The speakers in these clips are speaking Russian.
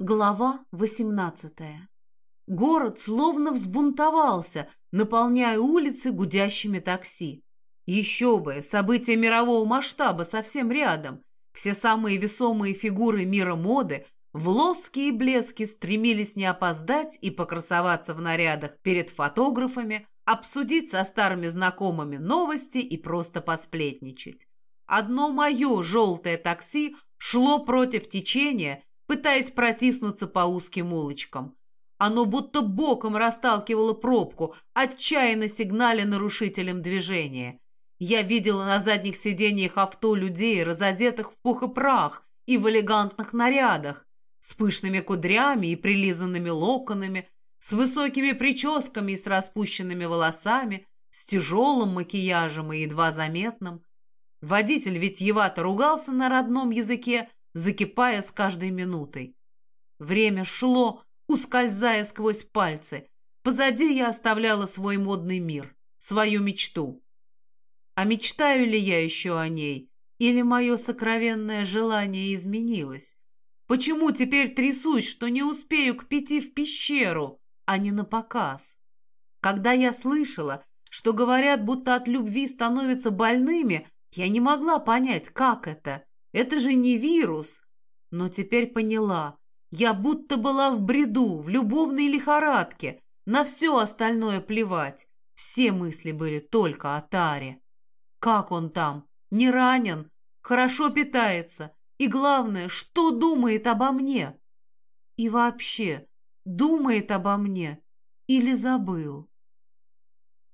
Глава 18. Город словно взбунтовался, наполняя улицы гудящими такси. Еще бы, события мирового масштаба совсем рядом. Все самые весомые фигуры мира моды в лоски и блески стремились не опоздать и покрасоваться в нарядах перед фотографами, обсудить со старыми знакомыми новости и просто посплетничать. Одно мое желтое такси шло против течения – пытаясь протиснуться по узким улочкам. Оно будто боком расталкивало пробку, отчаянно сигналя нарушителям движения. Я видела на задних сиденьях авто людей, разодетых в пух и прах и в элегантных нарядах, с пышными кудрями и прилизанными локонами, с высокими прическами и с распущенными волосами, с тяжелым макияжем и едва заметным. Водитель витьевато ругался на родном языке, закипая с каждой минутой. Время шло, ускользая сквозь пальцы. Позади я оставляла свой модный мир, свою мечту. А мечтаю ли я еще о ней? Или мое сокровенное желание изменилось? Почему теперь трясусь, что не успею к пяти в пещеру, а не на показ? Когда я слышала, что говорят, будто от любви становятся больными, я не могла понять, как это. Это же не вирус. Но теперь поняла. Я будто была в бреду, в любовной лихорадке. На все остальное плевать. Все мысли были только о Таре. Как он там? Не ранен? Хорошо питается? И главное, что думает обо мне? И вообще, думает обо мне или забыл?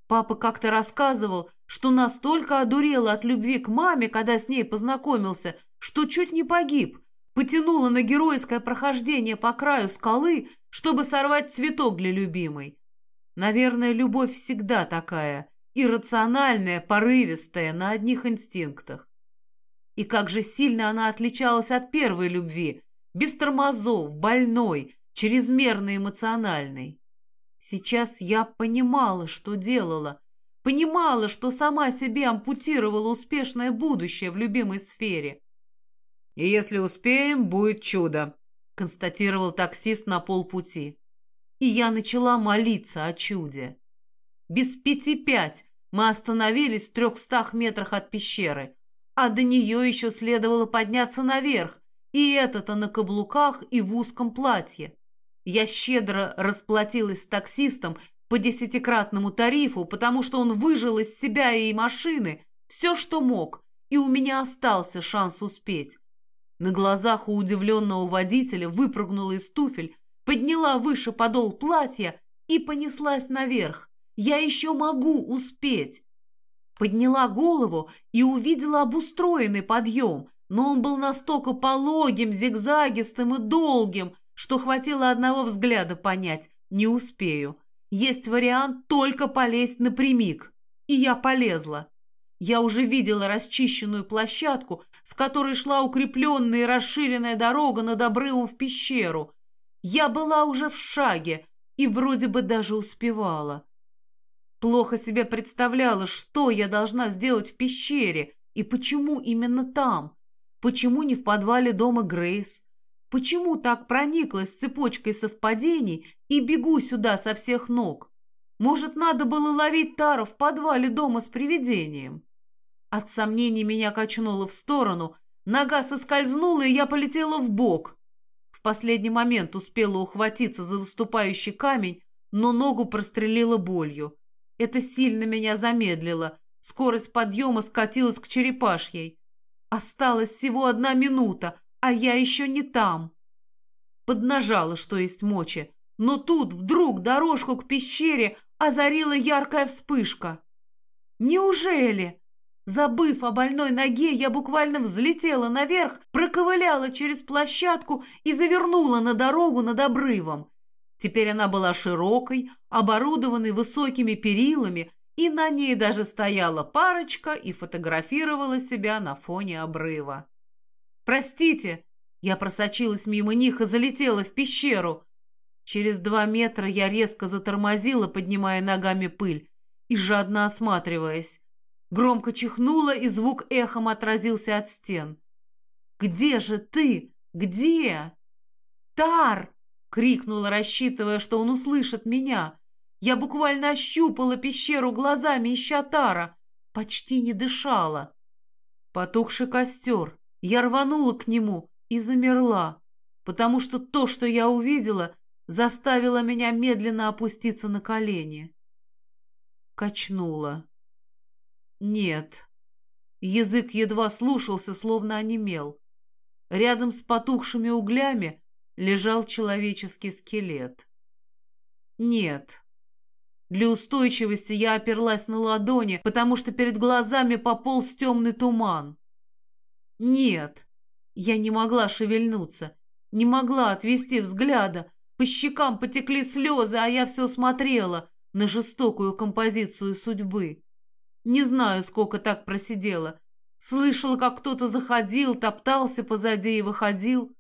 Папа как-то рассказывал, что настолько одурел от любви к маме, когда с ней познакомился, что чуть не погиб. Потянуло на геройское прохождение по краю скалы, чтобы сорвать цветок для любимой. Наверное, любовь всегда такая, иррациональная, порывистая, на одних инстинктах. И как же сильно она отличалась от первой любви, без тормозов, больной, чрезмерно эмоциональной. Сейчас я понимала, что делала, понимала, что сама себе ампутировала успешное будущее в любимой сфере. «И если успеем, будет чудо», — констатировал таксист на полпути. И я начала молиться о чуде. Без пяти пять мы остановились в трехстах метрах от пещеры, а до нее еще следовало подняться наверх, и это-то на каблуках и в узком платье. Я щедро расплатилась с таксистом по десятикратному тарифу, потому что он выжил из себя и машины все, что мог, и у меня остался шанс успеть. На глазах у удивленного водителя выпрыгнула из туфель, подняла выше подол платья и понеслась наверх. Я еще могу успеть. Подняла голову и увидела обустроенный подъем, но он был настолько пологим, зигзагистым и долгим, что хватило одного взгляда понять «не успею». Есть вариант только полезть напрямик. И я полезла. Я уже видела расчищенную площадку, с которой шла укрепленная и расширенная дорога над обрывом в пещеру. Я была уже в шаге и вроде бы даже успевала. Плохо себе представляла, что я должна сделать в пещере и почему именно там. Почему не в подвале дома Грейс? Почему так прониклась цепочкой совпадений и бегу сюда со всех ног? Может, надо было ловить Тара в подвале дома с привидением? От сомнений меня качнуло в сторону, нога соскользнула, и я полетела в бок. В последний момент успела ухватиться за выступающий камень, но ногу прострелила болью. Это сильно меня замедлило. Скорость подъема скатилась к черепашьей. Осталась всего одна минута — а я еще не там. Поднажала, что есть мочи, но тут вдруг дорожку к пещере озарила яркая вспышка. Неужели? Забыв о больной ноге, я буквально взлетела наверх, проковыляла через площадку и завернула на дорогу над обрывом. Теперь она была широкой, оборудованной высокими перилами, и на ней даже стояла парочка и фотографировала себя на фоне обрыва. Простите!» Я просочилась мимо них и залетела в пещеру. Через два метра я резко затормозила, поднимая ногами пыль и жадно осматриваясь. Громко чихнула, и звук эхом отразился от стен. «Где же ты? Где?» «Тар!» — крикнула, рассчитывая, что он услышит меня. Я буквально ощупала пещеру глазами, ища Тара. Почти не дышала. Потухший костер. Я рванула к нему и замерла, потому что то, что я увидела, заставило меня медленно опуститься на колени. Качнула. Нет. Язык едва слушался, словно онемел. Рядом с потухшими углями лежал человеческий скелет. Нет. Для устойчивости я оперлась на ладони, потому что перед глазами пополз темный туман. Нет. Я не могла шевельнуться, не могла отвести взгляда. По щекам потекли слезы, а я все смотрела на жестокую композицию судьбы. Не знаю, сколько так просидела. Слышала, как кто-то заходил, топтался позади и выходил.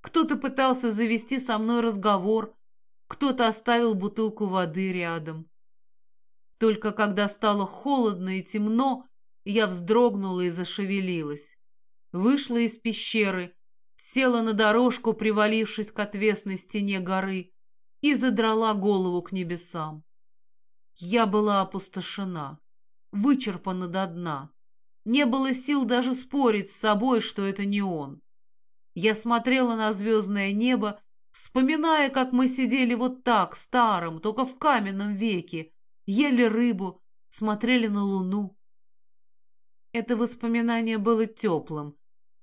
Кто-то пытался завести со мной разговор, кто-то оставил бутылку воды рядом. Только когда стало холодно и темно, я вздрогнула и зашевелилась. Вышла из пещеры, села на дорожку, привалившись к отвесной стене горы, и задрала голову к небесам. Я была опустошена, вычерпана до дна. Не было сил даже спорить с собой, что это не он. Я смотрела на звездное небо, вспоминая, как мы сидели вот так, старом, только в каменном веке, ели рыбу, смотрели на луну. Это воспоминание было теплым.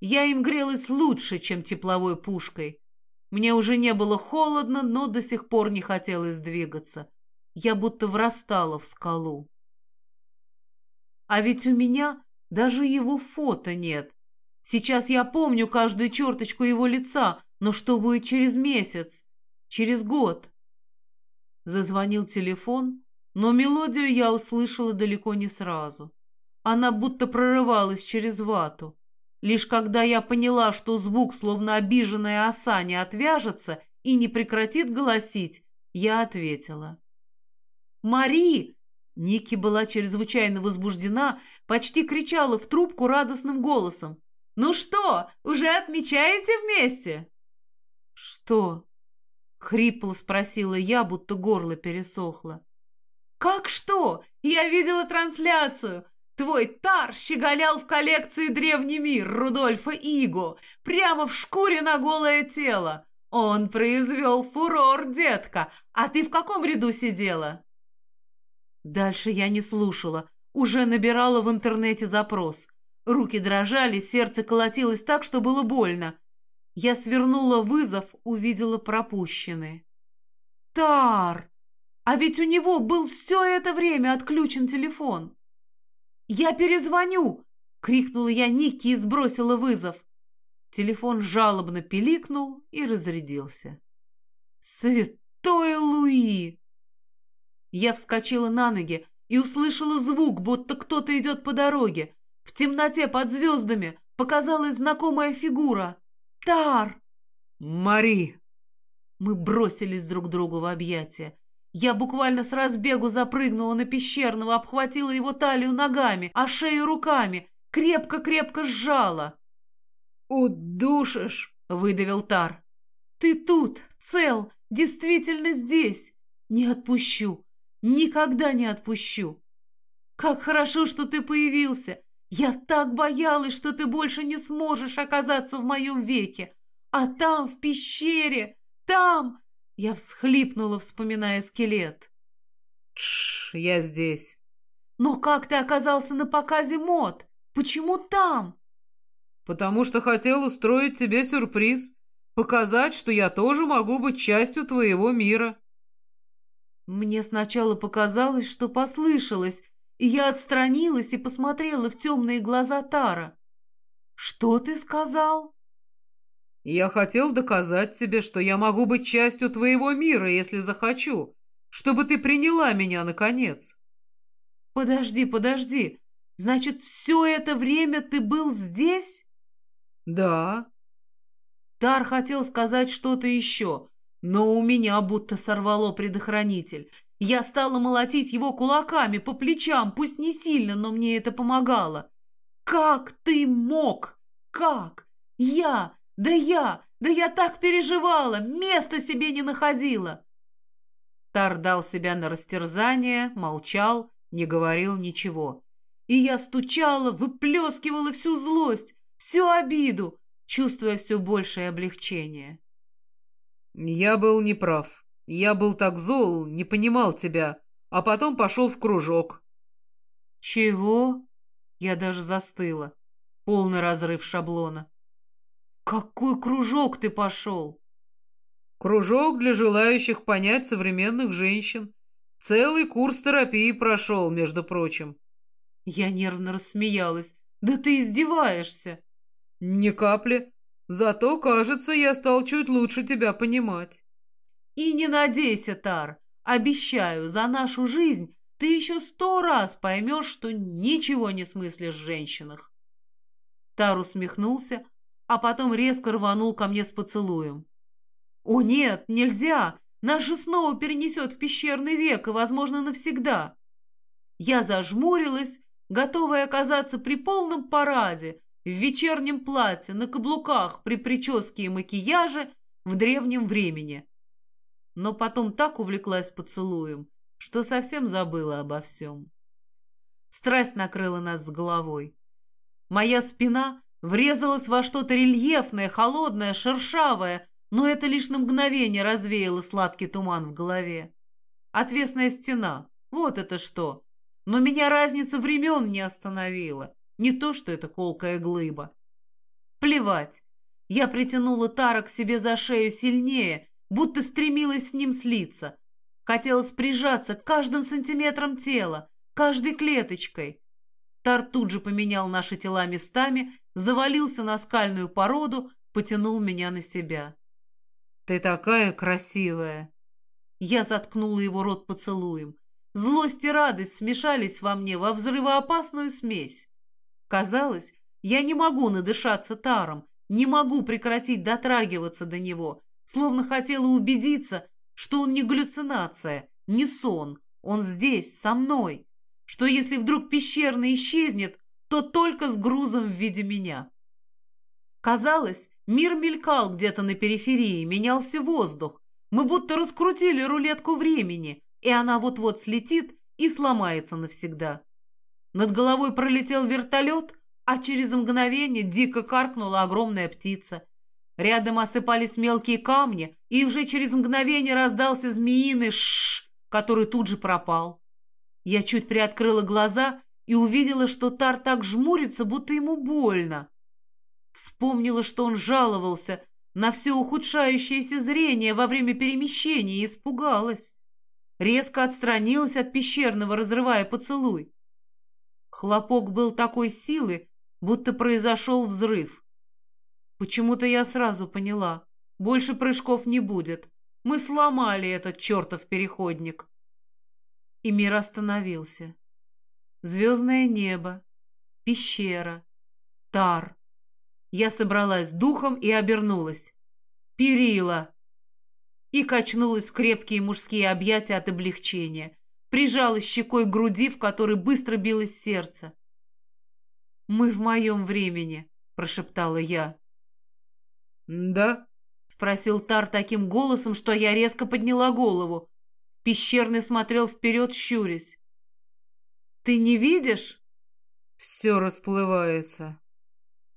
Я им грелась лучше, чем тепловой пушкой. Мне уже не было холодно, но до сих пор не хотелось двигаться. Я будто врастала в скалу. А ведь у меня даже его фото нет. Сейчас я помню каждую черточку его лица, но что будет через месяц, через год? Зазвонил телефон, но мелодию я услышала далеко не сразу. Она будто прорывалась через вату. Лишь когда я поняла, что звук, словно обиженная оса, не отвяжется и не прекратит голосить, я ответила. «Мари!» Ники была чрезвычайно возбуждена, почти кричала в трубку радостным голосом. «Ну что, уже отмечаете вместе?» «Что?» — хрипло спросила я, будто горло пересохло. «Как что? Я видела трансляцию. Твой тар щеголял в коллекции «Древний мир» Рудольфа Иго, прямо в шкуре на голое тело. Он произвел фурор, детка. А ты в каком ряду сидела?» Дальше я не слушала, уже набирала в интернете запрос. Руки дрожали, сердце колотилось так, что было больно. Я свернула вызов, увидела пропущенный. «Тар! А ведь у него был все это время отключен телефон!» «Я перезвоню!» — крикнула я Нике и сбросила вызов. Телефон жалобно пиликнул и разрядился. «Святой Луи!» Я вскочила на ноги и услышала звук, будто кто-то идет по дороге. В темноте под звездами показалась знакомая фигура. Тар! Мари! Мы бросились друг другу в объятия. Я буквально с разбегу запрыгнула на пещерного, обхватила его талию ногами, а шею руками, крепко-крепко сжала. «Удушишь!» — выдавил Тар. «Ты тут, цел, действительно здесь! Не отпущу, никогда не отпущу! Как хорошо, что ты появился! Я так боялась, что ты больше не сможешь оказаться в моем веке. А там, в пещере, там...» Я всхлипнула, вспоминая скелет. «Тш, я здесь». «Но как ты оказался на показе мод? Почему там?» «Потому что хотел устроить тебе сюрприз. Показать, что я тоже могу быть частью твоего мира». Мне сначала показалось, что послышалось, и я отстранилась и посмотрела в темные глаза Тара. «Что ты сказал?» «Я хотел доказать тебе, что я могу быть частью твоего мира, если захочу, чтобы ты приняла меня, наконец». «Подожди, подожди. Значит, все это время ты был здесь?» «Да». Тар хотел сказать что-то еще, но у меня будто сорвало предохранитель. Я стала молотить его кулаками по плечам, пусть не сильно, но мне это помогало. «Как ты мог? Как? Я, да я, Да я так переживала, места себе не находила. Тар дал себя на растерзание, молчал, не говорил ничего. И я стучала, выплескивала всю злость, всю обиду, чувствуя все большее облегчение. «Я был неправ. Я был так зол, не понимал тебя, а потом пошел в кружок». «Чего?» Я даже застыла. Полный разрыв шаблона. «Какой кружок ты пошел?» «Кружок для желающих понять современных женщин. Целый курс терапии прошел, между прочим». Я нервно рассмеялась. «Да ты издеваешься!» «Ни капли. Зато, кажется, я стал чуть лучше тебя понимать». «И не надейся, Тар. Обещаю, за нашу жизнь ты еще сто раз поймешь, что ничего не смыслишь в женщинах». Тар усмехнулся, а потом резко рванул ко мне с поцелуем. «О нет, нельзя! Нас же снова перенесет в пещерный век и, возможно, навсегда!» Я зажмурилась, готовая оказаться при полном параде, в вечернем платье, на каблуках, при прическе и макияже в древнем времени. Но потом так увлеклась поцелуем, что совсем забыла обо всем. Страсть накрыла нас с головой. Моя спина врезалась во что-то рельефное, холодное, шершавое, но это лишь на мгновение развеяло сладкий туман в голове. Отвесная стена. Вот это что. Но меня разница времен не остановила. Не то, что это колкая глыба. Плевать. Я притянула Тара к себе за шею сильнее, будто стремилась с ним слиться. Хотелось прижаться каждым сантиметром тела, каждой клеточкой. Тар тут же поменял наши тела местами, завалился на скальную породу, потянул меня на себя. «Ты такая красивая!» Я заткнула его рот поцелуем. Злость и радость смешались во мне во взрывоопасную смесь. Казалось, я не могу надышаться таром, не могу прекратить дотрагиваться до него, словно хотела убедиться, что он не галлюцинация, не сон, он здесь, со мной что если вдруг пещерный исчезнет, то только с грузом в виде меня. Казалось, мир мелькал где-то на периферии, менялся воздух. Мы будто раскрутили рулетку времени, и она вот-вот слетит и сломается навсегда. Над головой пролетел вертолет, а через мгновение дико каркнула огромная птица. Рядом осыпались мелкие камни, и уже через мгновение раздался змеиный шш, который тут же пропал. Я чуть приоткрыла глаза и увидела, что Тар так жмурится, будто ему больно. Вспомнила, что он жаловался на все ухудшающееся зрение во время перемещения и испугалась. Резко отстранилась от пещерного, разрывая поцелуй. Хлопок был такой силы, будто произошел взрыв. Почему-то я сразу поняла, больше прыжков не будет. Мы сломали этот чертов переходник и мир остановился. Звездное небо, пещера, тар. Я собралась духом и обернулась. Перила! И качнулась в крепкие мужские объятия от облегчения. Прижалась щекой к груди, в которой быстро билось сердце. «Мы в моем времени», — прошептала я. «Да?» — спросил Тар таким голосом, что я резко подняла голову. Пещерный смотрел вперед, щурясь. «Ты не видишь?» «Все расплывается».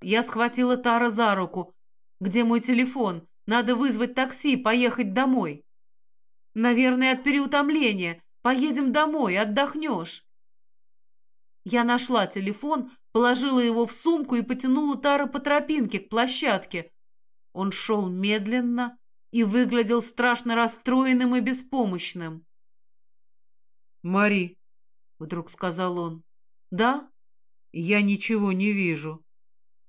Я схватила Тара за руку. «Где мой телефон? Надо вызвать такси, поехать домой». «Наверное, от переутомления. Поедем домой, отдохнешь». Я нашла телефон, положила его в сумку и потянула Тара по тропинке к площадке. Он шел медленно, и выглядел страшно расстроенным и беспомощным. «Мари», — вдруг сказал он, — «да? Я ничего не вижу».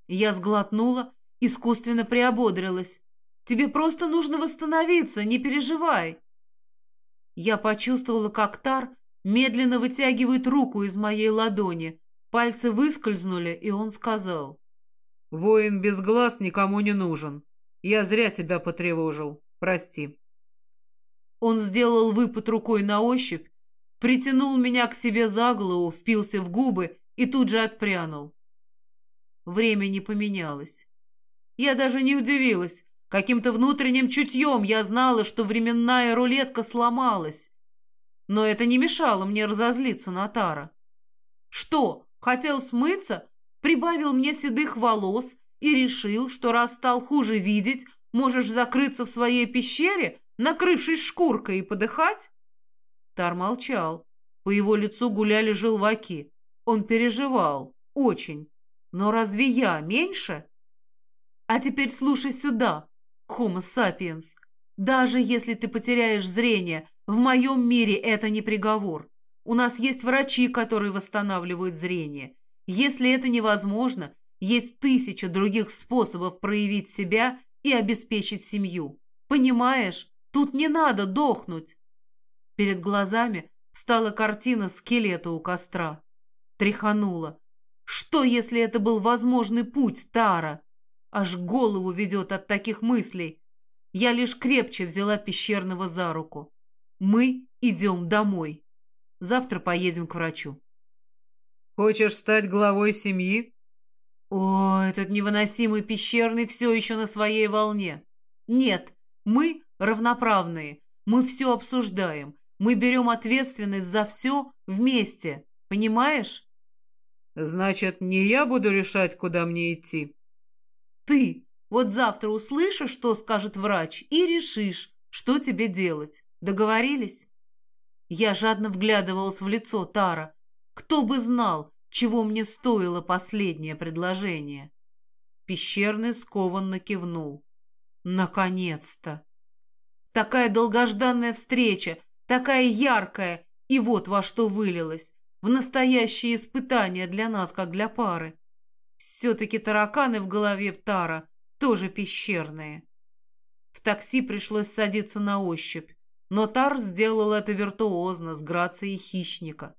Я сглотнула, искусственно приободрилась. «Тебе просто нужно восстановиться, не переживай». Я почувствовала, как Тар медленно вытягивает руку из моей ладони. Пальцы выскользнули, и он сказал. «Воин без глаз никому не нужен. Я зря тебя потревожил. Прости. Он сделал выпад рукой на ощупь, притянул меня к себе за голову, впился в губы и тут же отпрянул. Время не поменялось. Я даже не удивилась. Каким-то внутренним чутьем я знала, что временная рулетка сломалась. Но это не мешало мне разозлиться на Тара. Что, хотел смыться, прибавил мне седых волос и решил, что раз стал хуже видеть, можешь закрыться в своей пещере, накрывшись шкуркой и подыхать? Тар молчал. По его лицу гуляли желваки. Он переживал. Очень. Но разве я меньше? А теперь слушай сюда, Homo sapiens. Даже если ты потеряешь зрение, в моем мире это не приговор. У нас есть врачи, которые восстанавливают зрение. Если это невозможно, есть тысяча других способов проявить себя и обеспечить семью. Понимаешь, тут не надо дохнуть. Перед глазами стала картина скелета у костра. Тряханула. Что, если это был возможный путь, Тара? Аж голову ведет от таких мыслей. Я лишь крепче взяла пещерного за руку. Мы идем домой. Завтра поедем к врачу. Хочешь стать главой семьи? О, этот невыносимый пещерный все еще на своей волне. Нет, мы равноправные. Мы все обсуждаем. Мы берем ответственность за все вместе. Понимаешь? Значит, не я буду решать, куда мне идти. Ты вот завтра услышишь, что скажет врач, и решишь, что тебе делать. Договорились? Я жадно вглядывалась в лицо Тара. Кто бы знал, чего мне стоило последнее предложение. Пещерный скованно кивнул. Наконец-то! Такая долгожданная встреча, такая яркая, и вот во что вылилось. В настоящее испытание для нас, как для пары. Все-таки тараканы в голове Тара тоже пещерные. В такси пришлось садиться на ощупь, но Тар сделал это виртуозно, с грацией хищника.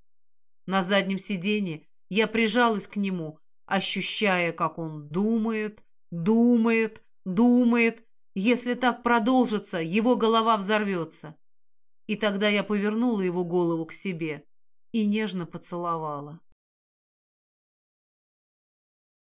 На заднем сиденье я прижалась к нему, ощущая, как он думает, думает, думает. Если так продолжится, его голова взорвется. И тогда я повернула его голову к себе и нежно поцеловала.